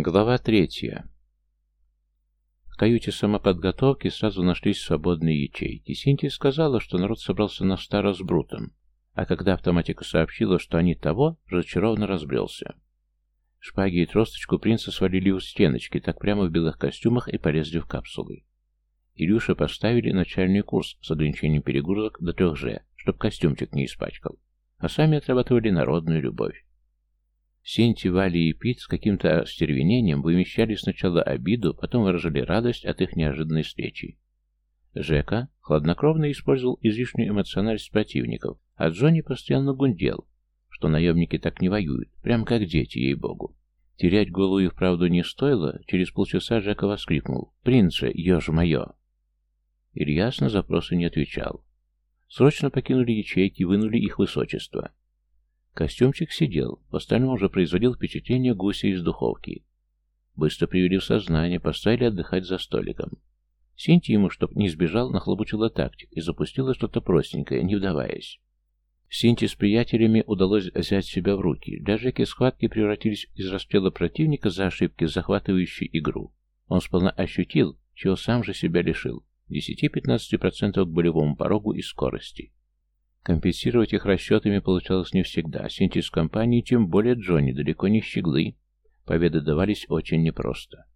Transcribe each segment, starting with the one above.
Глава третья. В каюте самоподготовки сразу нашлись свободные ячейки. Синтия сказала, что народ собрался на старо с Брутом, а когда автоматика сообщила, что они того, разочарованно разбрелся. Шпаги и тросточку принца свалили у стеночки, так прямо в белых костюмах и полезли в капсулы. Илюша поставили начальный курс с ограничением перегрузок до 3G, чтоб костюмчик не испачкал, а сами отрабатывали народную любовь. Синти, Вали и Пит с каким-то остервенением вымещали сначала обиду, потом выражали радость от их неожиданной встречи. Жека хладнокровно использовал излишнюю эмоциональность противников, а Джонни постоянно гундел, что наемники так не воюют, прям как дети, ей-богу. Терять голову и вправду не стоило, через полчаса Жека воскликнул «Принце, еж мое!». Ильяс на запросы не отвечал. Срочно покинули ячейки, вынули их высочество. Костюмчик сидел, в остальном уже производил впечатление гуся из духовки. Быстро привели в сознание, поставили отдыхать за столиком. Синти ему, чтоб не сбежал, нахлобучила тактик и запустила что-то простенькое, не вдаваясь. Синти с приятелями удалось взять себя в руки. Для Жеки схватки превратились из расстрела противника за ошибки в захватывающую игру. Он сполна ощутил, чего сам же себя лишил. 10-15% к болевому порогу и скорости. Компенсировать их расчетами получалось не всегда. Синти с компанией, тем более Джонни, далеко не щеглы. Победы давались очень непросто.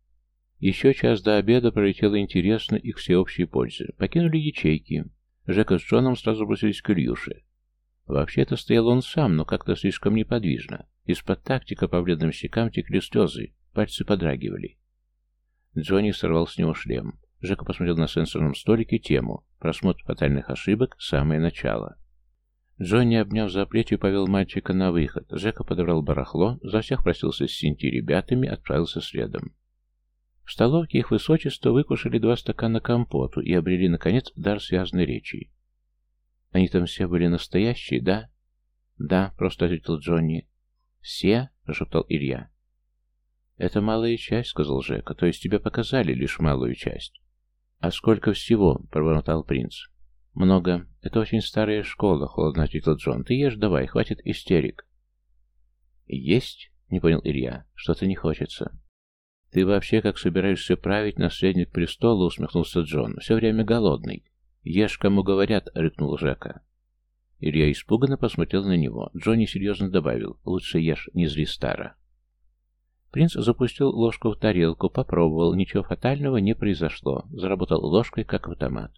Еще час до обеда пролетело интересно и к всеобщей пользе. Покинули ячейки. Жека с Джоном сразу бросились к Ильюше. Вообще-то стоял он сам, но как-то слишком неподвижно. Из-под тактика по бледным щекам текли слезы, пальцы подрагивали. Джонни сорвал с него шлем. Жека посмотрел на сенсорном столике тему «Просмотр фатальных ошибок. Самое начало». Джонни, обняв за плечи, повел мальчика на выход. Жека подобрал барахло, за всех просился с Синти ребятами, отправился следом. В столовке их высочество выкушали два стакана компоту и обрели, наконец, дар связанной речи. Они там все были настоящие, да? Да, просто ответил Джонни. Все? прошептал Илья. Это малая часть, сказал Жека, то есть тебе показали лишь малую часть. А сколько всего? пробормотал принц. Много. Это очень старая школа, холодно ответил Джон. Ты ешь давай, хватит истерик. Есть? Не понял Илья. Что-то не хочется. Ты вообще как собираешься править наследник престола, усмехнулся Джон. Все время голодный. «Ешь, кому говорят», — рыкнул Жека. Илья испуганно посмотрел на него. Джонни серьезно добавил, «Лучше ешь, не зли стара». Принц запустил ложку в тарелку, попробовал, ничего фатального не произошло. Заработал ложкой, как автомат.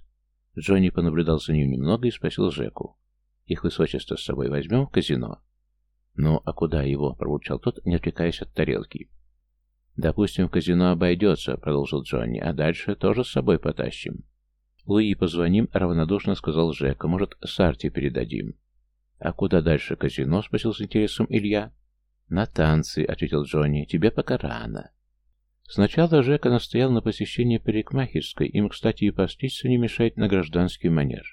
Джонни понаблюдал за ним немного и спросил Жеку. «Их высочество с собой возьмем в казино?» «Ну, а куда его?» — пробурчал тот, не отвлекаясь от тарелки. «Допустим, в казино обойдется», — продолжил Джонни, — «а дальше тоже с собой потащим. «Луи, позвоним», — равнодушно сказал Жека. «Может, Сарте передадим?» «А куда дальше казино?» — спросил с интересом Илья. «На танцы», — ответил Джонни. «Тебе пока рано». Сначала Жека настоял на посещении парикмахерской, им, кстати, и постричься не мешает на гражданский манер.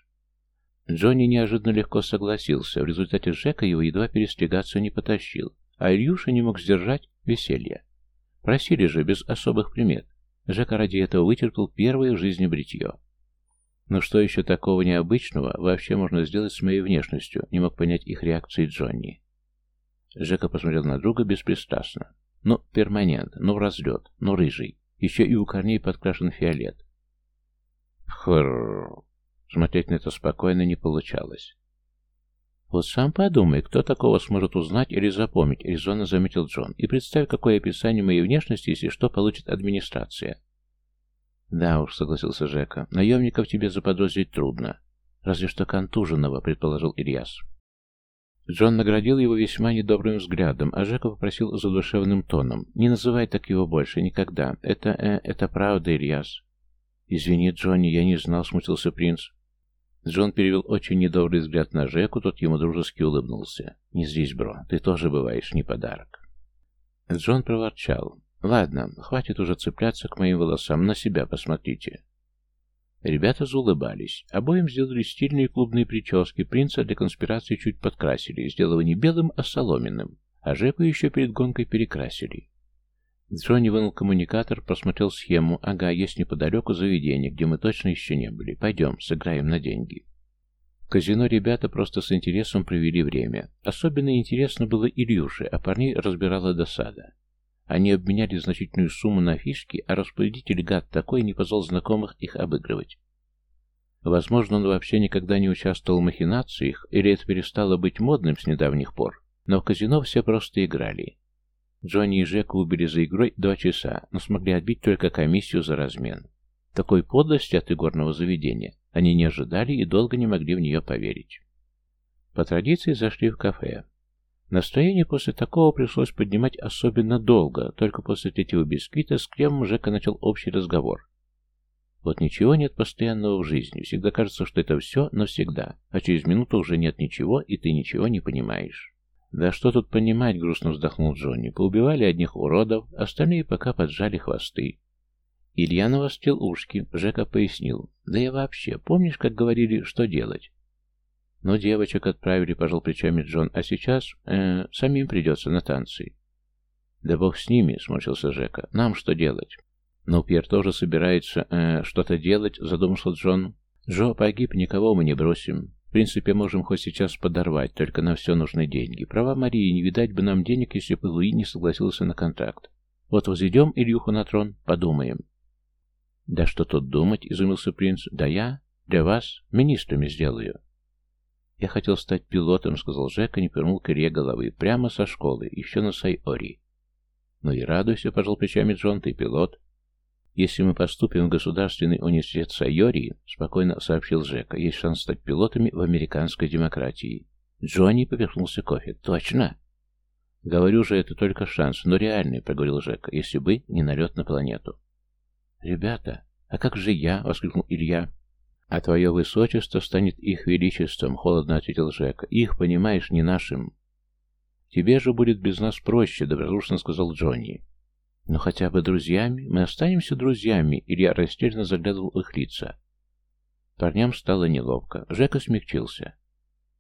Джонни неожиданно легко согласился, в результате Жека его едва перестригаться не потащил, а Ильюша не мог сдержать веселье. Просили же без особых примет. Жека ради этого вытерпел первое в жизни бритье. Но что еще такого необычного вообще можно сделать с моей внешностью, не мог понять их реакции Джонни. Жека посмотрел на друга беспристрастно. Ну, перманент, ну, разлет, ну, рыжий. Еще и у корней подкрашен фиолет. Хрррр. Смотреть на это спокойно не получалось. «Вот сам подумай, кто такого сможет узнать или запомнить», — резонно заметил Джон. «И представь, какое описание моей внешности, если что, получит администрация. «Да уж», — согласился Жека, — «наемников тебе заподозрить трудно. Разве что контуженного», — предположил Ильяс. Джон наградил его весьма недобрым взглядом, а Жека попросил задушевным тоном. «Не называй так его больше, никогда. Это, э, это правда, Ильяс». «Извини, Джонни, я не знал», — смутился принц. Джон перевел очень недобрый взгляд на Жеку, тот ему дружески улыбнулся. «Не здесь, бро, ты тоже бываешь не подарок». Джон проворчал. Ладно, хватит уже цепляться к моим волосам, на себя посмотрите. Ребята заулыбались. Обоим сделали стильные клубные прически, принца для конспирации чуть подкрасили, сделав не белым, а соломенным, а Жеку еще перед гонкой перекрасили. Джонни вынул коммуникатор, просмотрел схему. Ага, есть неподалеку заведение, где мы точно еще не были. Пойдем, сыграем на деньги. В казино ребята просто с интересом провели время. Особенно интересно было Ильюше, а парней разбирала досада. Они обменяли значительную сумму на фишки, а распорядитель гад такой не позвал знакомых их обыгрывать. Возможно, он вообще никогда не участвовал в махинациях, или это перестало быть модным с недавних пор, но в казино все просто играли. Джонни и Жека убили за игрой два часа, но смогли отбить только комиссию за размен. Такой подлости от игорного заведения они не ожидали и долго не могли в нее поверить. По традиции зашли в кафе. Настроение после такого пришлось поднимать особенно долго, только после третьего бисквита с кремом Жека начал общий разговор. Вот ничего нет постоянного в жизни, всегда кажется, что это все навсегда, а через минуту уже нет ничего, и ты ничего не понимаешь. «Да что тут понимать?» — грустно вздохнул Джонни. «Поубивали одних уродов, остальные пока поджали хвосты». Илья навостил ушки, Жека пояснил. «Да я вообще, помнишь, как говорили, что делать?» «Ну, девочек отправили», — пожал плечами Джон, — «а сейчас э, самим придется на танцы». «Да бог с ними», — сморщился Жека. «Нам что делать?» «Ну, Пьер тоже собирается э, что-то делать», — задумался Джон. «Джо погиб, никого мы не бросим. В принципе, можем хоть сейчас подорвать, только на все нужны деньги. Права Марии, не видать бы нам денег, если бы Луи не согласился на контракт. Вот возведем Ильюху на трон, подумаем». «Да что тут думать?» — изумился принц. «Да я для вас министрами сделаю». «Я хотел стать пилотом», — сказал Жека, не повернул к Илье головы. «Прямо со школы, еще на Сайори». «Ну и радуйся», — пожал плечами Джон, — «ты пилот». «Если мы поступим в Государственный университет Сайори», — спокойно сообщил Жека, — «есть шанс стать пилотами в американской демократии». Джонни повернулся кофе. «Точно?» «Говорю же, это только шанс, но реальный», — проговорил Жека, — «если бы не налет на планету». «Ребята, а как же я?» — воскликнул Илья. «А твое высочество станет их величеством», — холодно ответил Жека. «Их, понимаешь, не нашим». «Тебе же будет без нас проще», — добродушно сказал Джонни. «Но хотя бы друзьями. Мы останемся друзьями», — Илья растерянно заглядывал их лица. Парням стало неловко. Жека смягчился.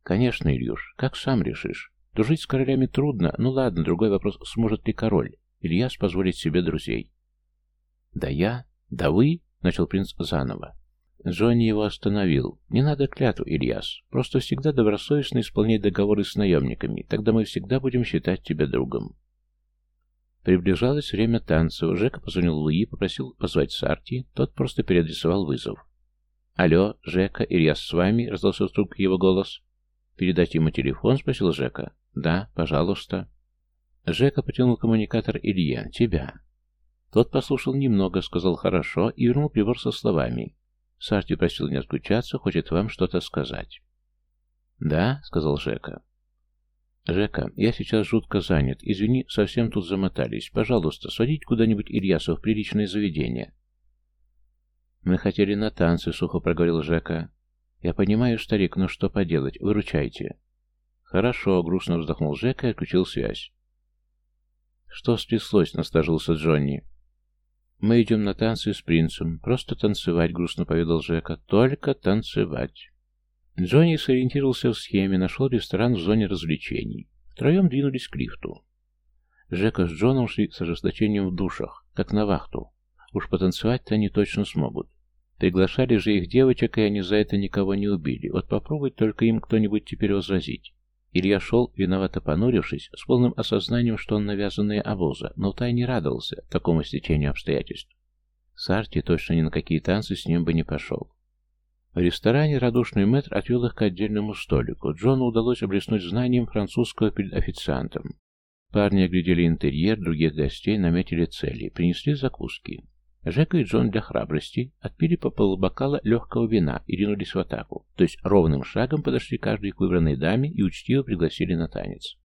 «Конечно, Ильюш, как сам решишь. Дружить с королями трудно. Ну ладно, другой вопрос, сможет ли король, Ильяс, позволить себе друзей?» «Да я? Да вы?» — начал принц заново. Джонни его остановил. «Не надо клятву, Ильяс. Просто всегда добросовестно исполняй договоры с наемниками. Тогда мы всегда будем считать тебя другом». Приближалось время танца. Жека позвонил Луи, попросил позвать Сарти. Тот просто переадресовал вызов. «Алло, Жека, Ильяс с вами?» — раздался в трубке его голос. «Передать ему телефон?» — спросил Жека. «Да, пожалуйста». Жека потянул коммуникатор Илья. «Тебя». Тот послушал немного, сказал «хорошо» и вернул прибор со словами. Сарти просил не отключаться, хочет вам что-то сказать. «Да», — сказал Жека. «Жека, я сейчас жутко занят. Извини, совсем тут замотались. Пожалуйста, сводить куда-нибудь Ильясов в приличное заведение». «Мы хотели на танцы», — сухо проговорил Жека. «Я понимаю, старик, но что поделать? Выручайте». «Хорошо», — грустно вздохнул Жека и отключил связь. «Что стряслось?» — настажился Джонни. «Мы идем на танцы с принцем. Просто танцевать», — грустно поведал Жека. «Только танцевать». Джонни сориентировался в схеме, нашел ресторан в зоне развлечений. Втроем двинулись к лифту. Жека с Джоном шли с ожесточением в душах, как на вахту. Уж потанцевать-то они точно смогут. Приглашали же их девочек, и они за это никого не убили. Вот попробуй только им кто-нибудь теперь возразить. Илья шел, виновато понурившись, с полным осознанием, что он навязанная обуза, но тайне радовался такому стечению обстоятельств. Сарти точно ни на какие танцы с ним бы не пошел. В ресторане радушный мэтр отвел их к отдельному столику. Джону удалось облеснуть знанием французского перед официантом. Парни оглядели интерьер, других гостей наметили цели, принесли закуски. Жека и Джон для храбрости отпили по полбокала легкого вина и ринулись в атаку, то есть ровным шагом подошли каждый к выбранной даме и учтиво пригласили на танец.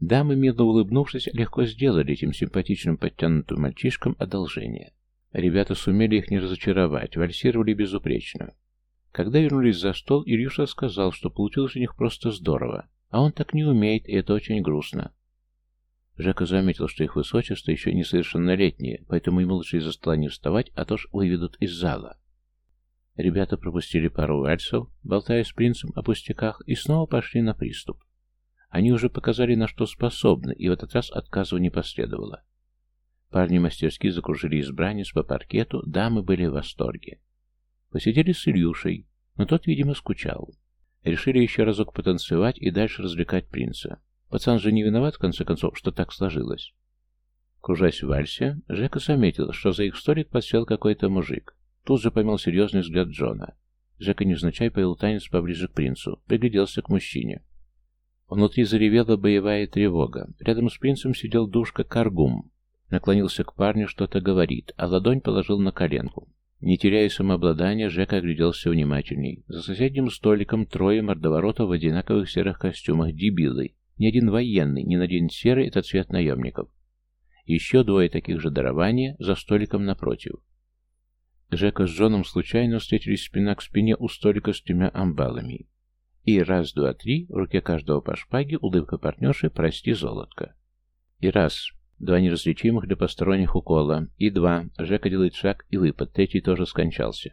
Дамы, мило улыбнувшись, легко сделали этим симпатичным подтянутым мальчишкам одолжение. Ребята сумели их не разочаровать, вальсировали безупречно. Когда вернулись за стол, Ирюша сказал, что получилось у них просто здорово, а он так не умеет, и это очень грустно. Жека заметил, что их высочество еще несовершеннолетние, поэтому ему лучше из-за стола не вставать, а то ж выведут из зала. Ребята пропустили пару вальсов, болтая с принцем о пустяках, и снова пошли на приступ. Они уже показали, на что способны, и в этот раз отказа не последовало. Парни мастерски закружили избранниц по паркету, дамы были в восторге. Посидели с Ильюшей, но тот, видимо, скучал. Решили еще разок потанцевать и дальше развлекать принца. Пацан же не виноват, в конце концов, что так сложилось. Кружась в вальсе, Жека заметил, что за их столик подсел какой-то мужик. Тут же поймал серьезный взгляд Джона. Жека невзначай повел танец поближе к принцу, пригляделся к мужчине. Внутри заревела боевая тревога. Рядом с принцем сидел душка Каргум. Наклонился к парню, что-то говорит, а ладонь положил на коленку. Не теряя самообладания, Жека огляделся внимательней. За соседним столиком трое мордоворотов в одинаковых серых костюмах, дебилы. Ни один военный, ни один серый — это цвет наемников. Еще двое таких же дарования за столиком напротив. Жека с Джоном случайно встретились спина к спине у столика с тремя амбалами. И раз, два, три, в руке каждого по шпаге, улыбка партнерши «Прости, золотко». И раз, два неразличимых для посторонних укола. И два, Жека делает шаг и выпад, третий тоже скончался.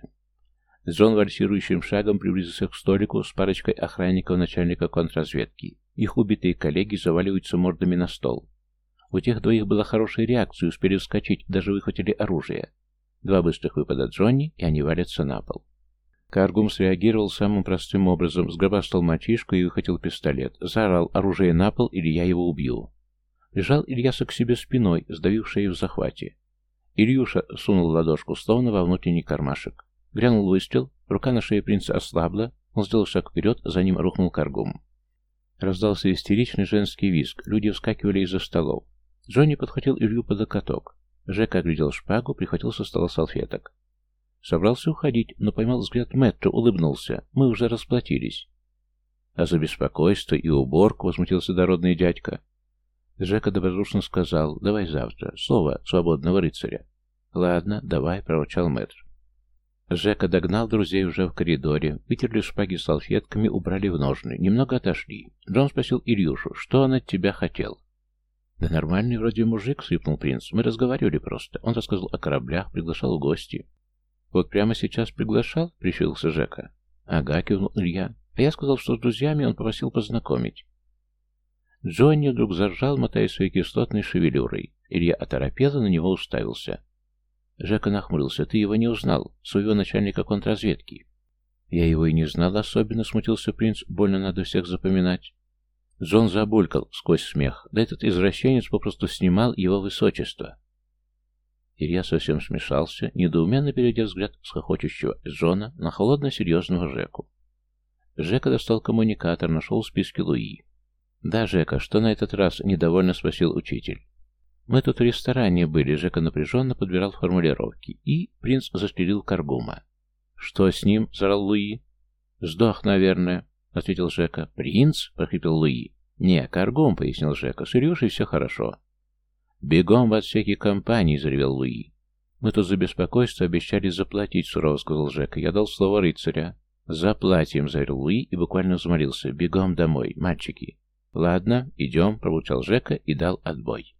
Джон вальсирующим шагом приблизился к столику с парочкой охранников начальника контрразведки. Их убитые коллеги заваливаются мордами на стол. У тех двоих была хорошая реакция, успели вскочить, даже выхватили оружие. Два быстрых выпада Джонни, и они валятся на пол. Каргум среагировал самым простым образом, сгробастал мальчишку и выхватил пистолет. Заорал «Оружие на пол, или я его убью!» Лежал Ильяса к себе спиной, сдавив в захвате. Ильюша сунул ладошку словно во внутренний кармашек. Грянул выстрел, рука на шее принца ослабла, он сделал шаг вперед, за ним рухнул Каргум. Раздался истеричный женский визг, люди вскакивали из-за столов. Джонни подхватил Илью под локоток. Жека оглядел шпагу, прихватил со стола салфеток. Собрался уходить, но поймал взгляд Мэтта, улыбнулся. Мы уже расплатились. А за беспокойство и уборку возмутился дородный дядька. Жека добродушно сказал, давай завтра. Слово свободного рыцаря. Ладно, давай, проворчал мэтр. Жека догнал друзей уже в коридоре, вытерли шпаги салфетками, убрали в ножны, немного отошли. Джон спросил Ильюшу, что он от тебя хотел. «Да нормальный вроде мужик», — сыпнул принц. «Мы разговаривали просто. Он рассказал о кораблях, приглашал в гости». «Вот прямо сейчас приглашал?» — прищурился Жека. «Ага», — кивнул Илья. «А я сказал, что с друзьями он попросил познакомить». Джонни вдруг заржал, мотая своей кислотной шевелюрой. Илья оторопел и на него уставился. Жека нахмурился. «Ты его не узнал, своего начальника контрразведки». «Я его и не знал особенно», — смутился принц. «Больно надо всех запоминать». Джон забулькал сквозь смех. Да этот извращенец попросту снимал его высочество. Илья совсем смешался, недоуменно перейдя взгляд с хохочущего Джона на холодно-серьезного Жеку. Жека достал коммуникатор, нашел в списке Луи. «Да, Жека, что на этот раз?» — недовольно спросил учитель. «Мы тут в ресторане были», — Жека напряженно подбирал формулировки. И принц застрелил Каргума. «Что с ним?» — зарал Луи. «Сдох, наверное» ответил Жека. «Принц?» — прохрипел Луи. «Не, Каргум», — пояснил Жека. «С Ирюшей все хорошо». «Бегом в отсеки компании», — заревел Луи. «Мы тут за беспокойство обещали заплатить», — сурово сказал Жека. «Я дал слово рыцаря». «Заплатим», — заявил Луи и буквально взмолился. «Бегом домой, мальчики». «Ладно, идем», — пробурчал Жека и дал отбой.